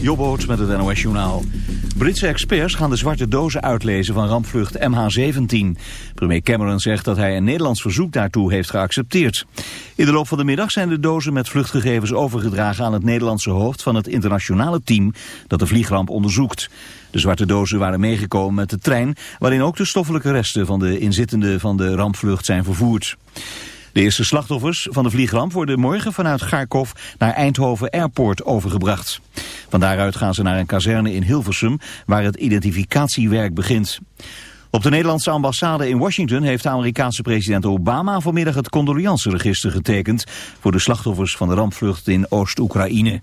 Jobboot met het NOS Journaal. Britse experts gaan de zwarte dozen uitlezen van rampvlucht MH17. Premier Cameron zegt dat hij een Nederlands verzoek daartoe heeft geaccepteerd. In de loop van de middag zijn de dozen met vluchtgegevens overgedragen aan het Nederlandse hoofd van het internationale team dat de vliegramp onderzoekt. De zwarte dozen waren meegekomen met de trein waarin ook de stoffelijke resten van de inzittenden van de rampvlucht zijn vervoerd. De eerste slachtoffers van de vliegramp worden morgen vanuit Kharkov naar Eindhoven Airport overgebracht. Van daaruit gaan ze naar een kazerne in Hilversum waar het identificatiewerk begint. Op de Nederlandse ambassade in Washington heeft de Amerikaanse president Obama vanmiddag het condoleanceregister getekend voor de slachtoffers van de rampvlucht in Oost-Oekraïne.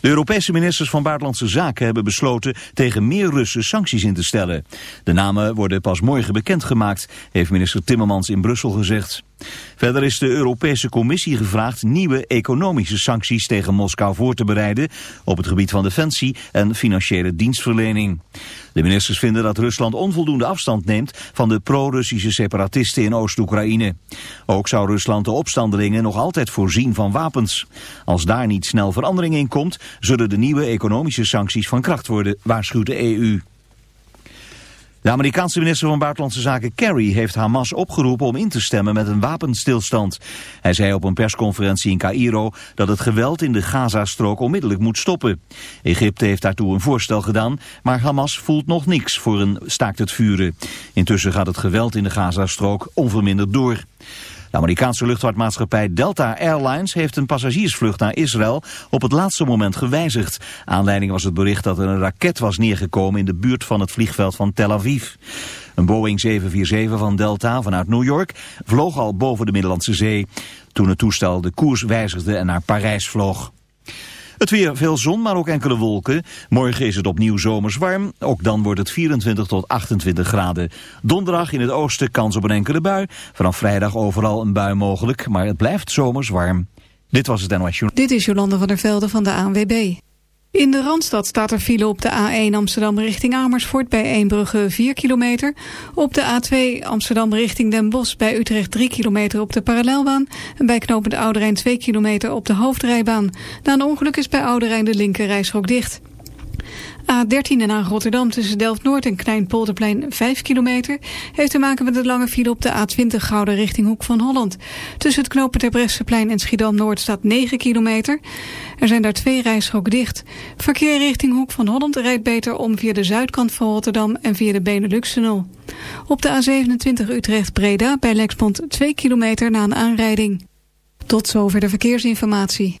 De Europese ministers van Buitenlandse Zaken hebben besloten tegen meer Russen sancties in te stellen. De namen worden pas morgen bekendgemaakt, heeft minister Timmermans in Brussel gezegd. Verder is de Europese Commissie gevraagd nieuwe economische sancties tegen Moskou voor te bereiden op het gebied van defensie en financiële dienstverlening. De ministers vinden dat Rusland onvoldoende afstand neemt van de pro-Russische separatisten in Oost-Oekraïne. Ook zou Rusland de opstandelingen nog altijd voorzien van wapens. Als daar niet snel verandering in komt, zullen de nieuwe economische sancties van kracht worden, waarschuwt de EU. De Amerikaanse minister van Buitenlandse Zaken Kerry heeft Hamas opgeroepen om in te stemmen met een wapenstilstand. Hij zei op een persconferentie in Cairo dat het geweld in de Gazastrook onmiddellijk moet stoppen. Egypte heeft daartoe een voorstel gedaan, maar Hamas voelt nog niks voor een staakt het vuren. Intussen gaat het geweld in de Gazastrook onverminderd door. De Amerikaanse luchtvaartmaatschappij Delta Airlines heeft een passagiersvlucht naar Israël op het laatste moment gewijzigd. Aanleiding was het bericht dat er een raket was neergekomen in de buurt van het vliegveld van Tel Aviv. Een Boeing 747 van Delta vanuit New York vloog al boven de Middellandse Zee toen het toestel de koers wijzigde en naar Parijs vloog. Het weer veel zon, maar ook enkele wolken. Morgen is het opnieuw zomers warm. Ook dan wordt het 24 tot 28 graden. Donderdag in het oosten kans op een enkele bui. Vanaf vrijdag overal een bui mogelijk, maar het blijft zomers warm. Dit was het NOS Dit is Jolande van der Velde van de ANWB. In de Randstad staat er file op de A1 Amsterdam richting Amersfoort bij Eembrugge 4 kilometer. Op de A2 Amsterdam richting Den Bosch bij Utrecht 3 kilometer op de parallelbaan. En bij knopend Ouderijn 2 kilometer op de hoofdrijbaan. Na een ongeluk is bij Ouderijn de linker dicht. A13 en aan Rotterdam tussen Delft-Noord en Kleinpolderplein 5 kilometer... heeft te maken met de lange file op de A20 Gouden richting Hoek van Holland. Tussen het knopen Terbrechtseplein en Schiedam-Noord staat 9 kilometer. Er zijn daar twee rijstroken dicht. Verkeer richting Hoek van Holland rijdt beter om via de zuidkant van Rotterdam... en via de Benelux-tunnel. Op de A27 Utrecht-Breda bij Lexmond 2 kilometer na een aanrijding. Tot zover de verkeersinformatie.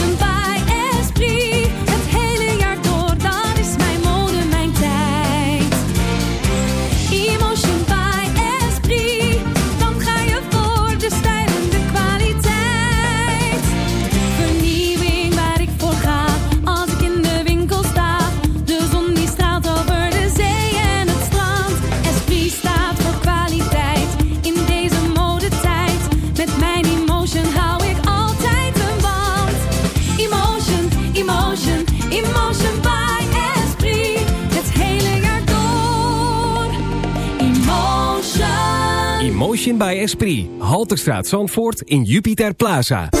Esprit. Halterstraat Zandvoort in Jupiter Plaza.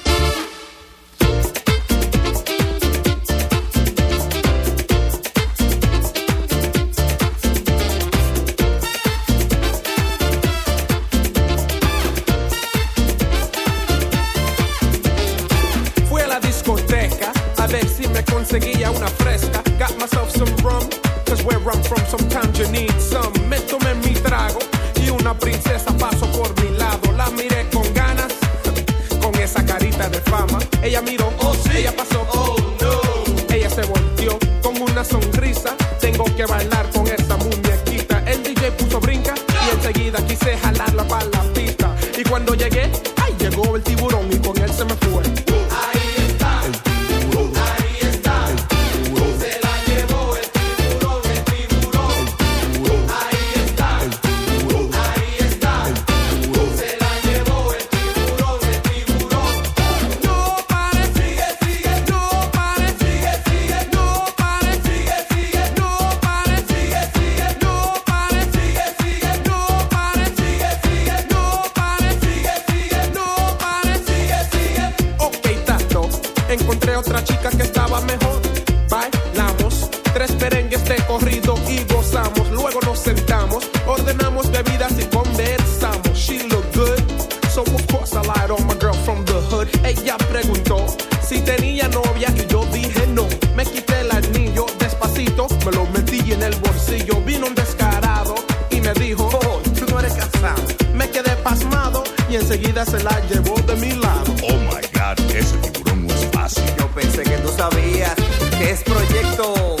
sabías que es proyecto.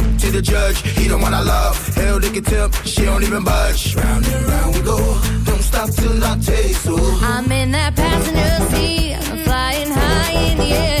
the judge, he don't wanna love. Hell, they can tell, she don't even budge. Round and round we go, don't stop till I taste. Ooh. I'm in that passenger seat, I'm flying high in the air.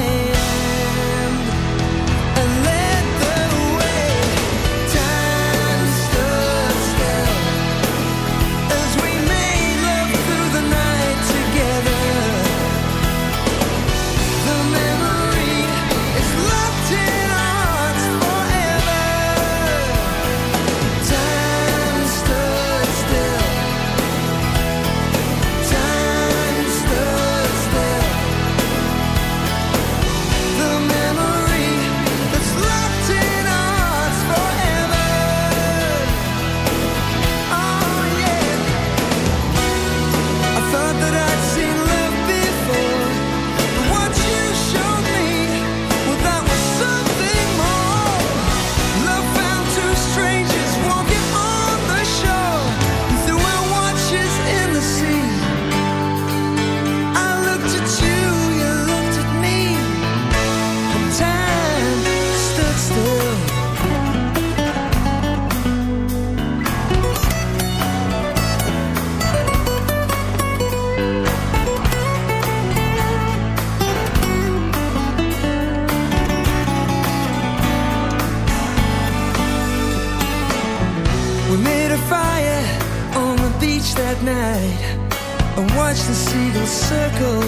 watch the seagulls circle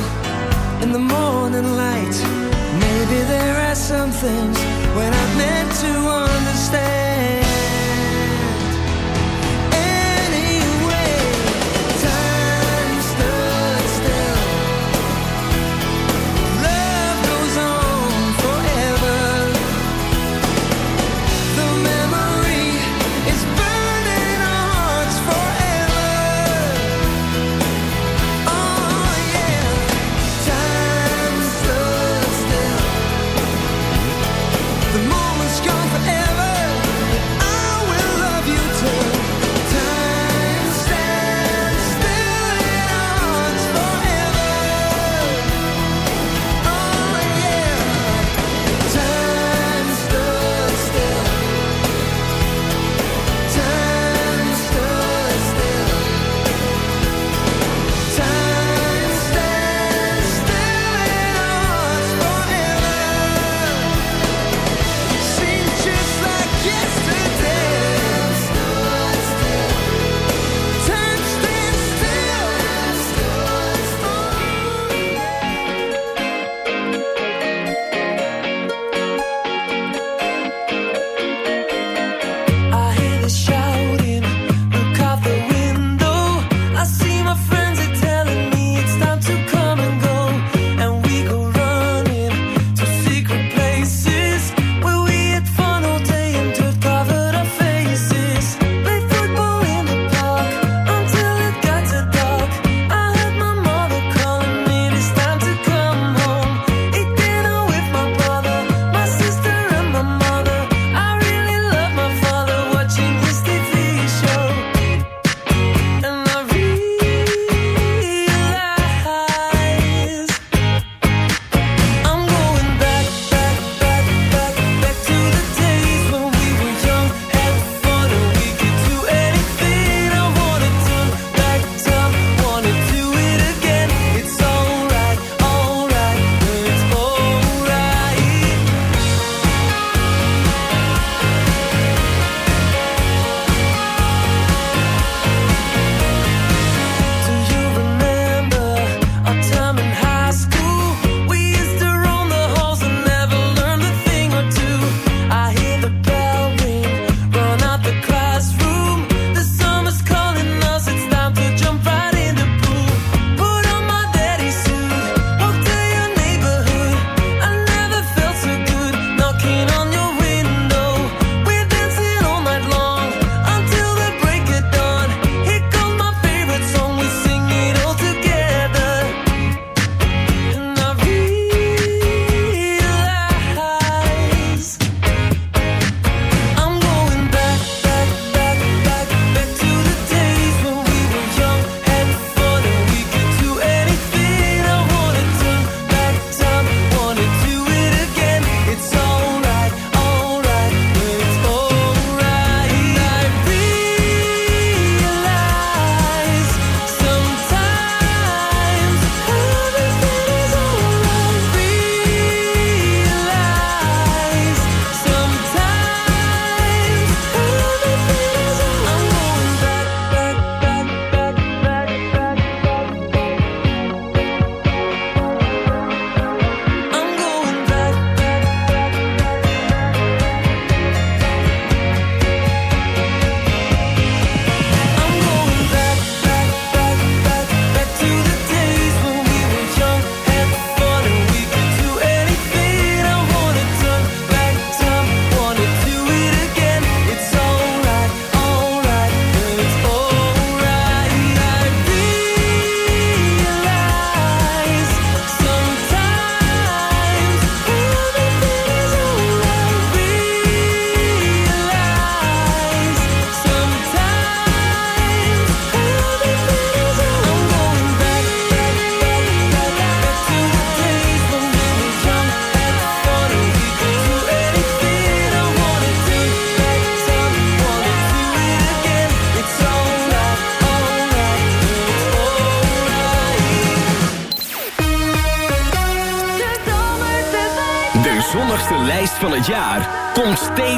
in the morning light. Maybe there are some things when I'm meant to understand.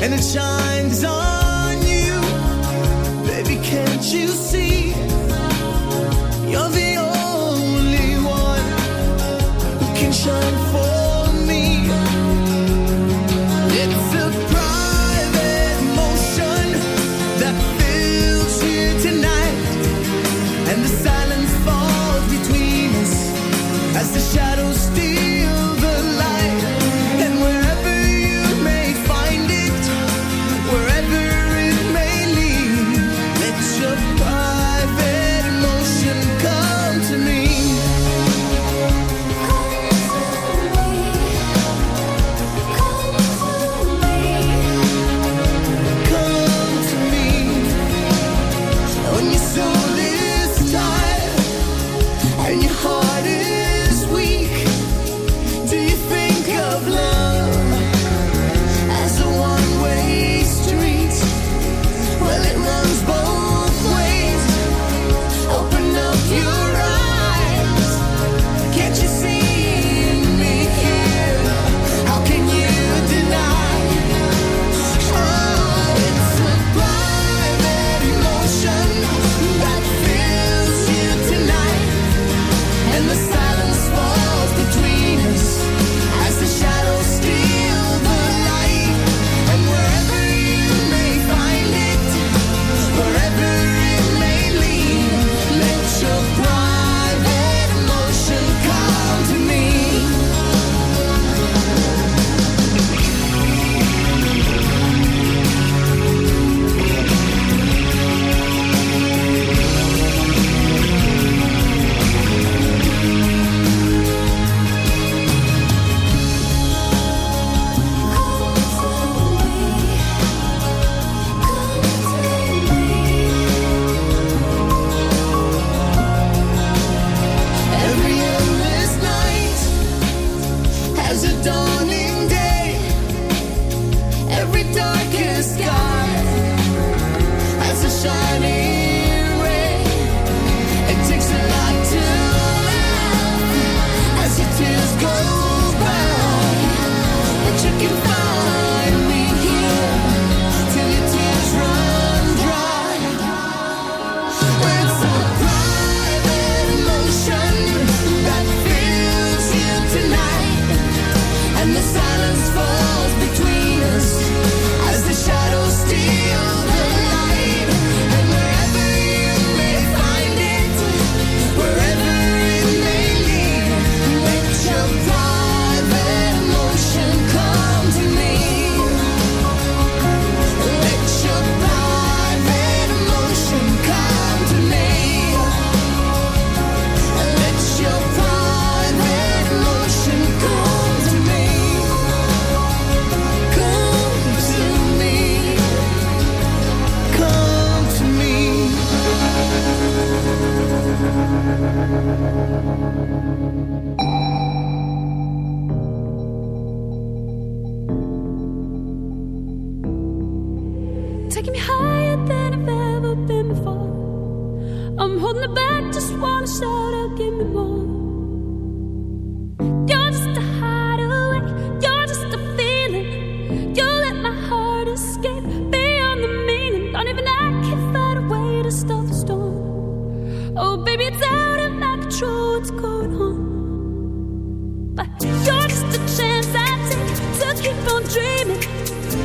and it shines on you. Baby, can't you see? You're the midst of storm. Oh, baby, it's out of my control. What's going on? But you're just a chance I take to keep on dreaming.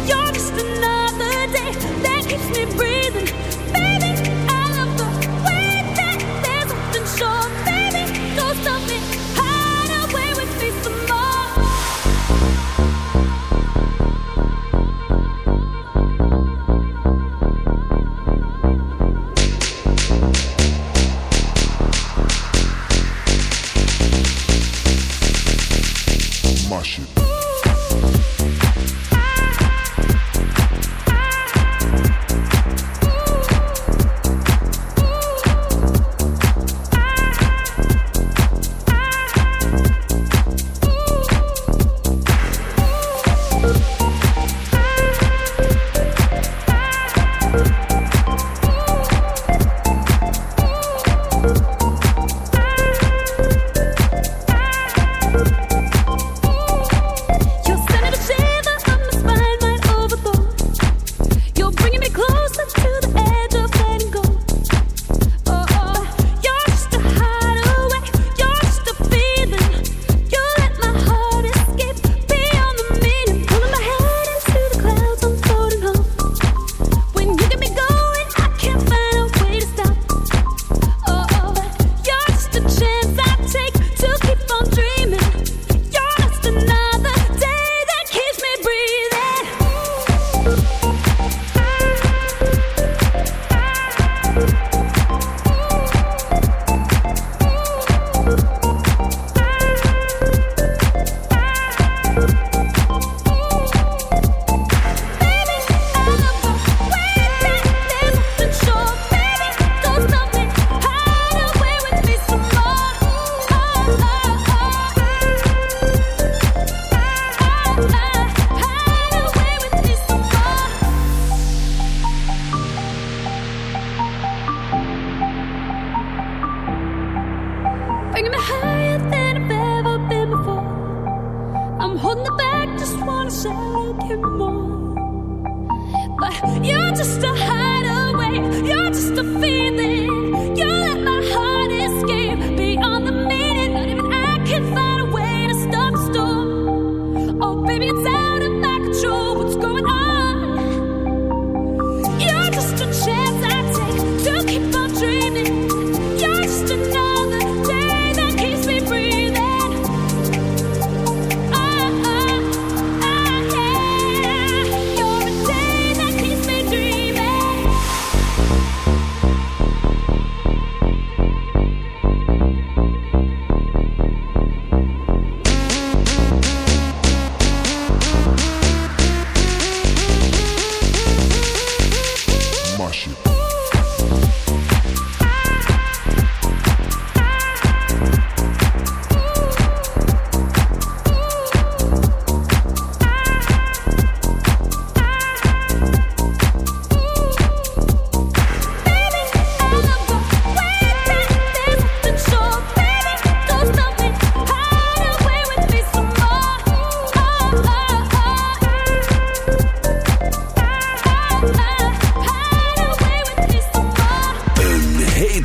You're just another day that keeps me.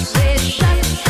They shut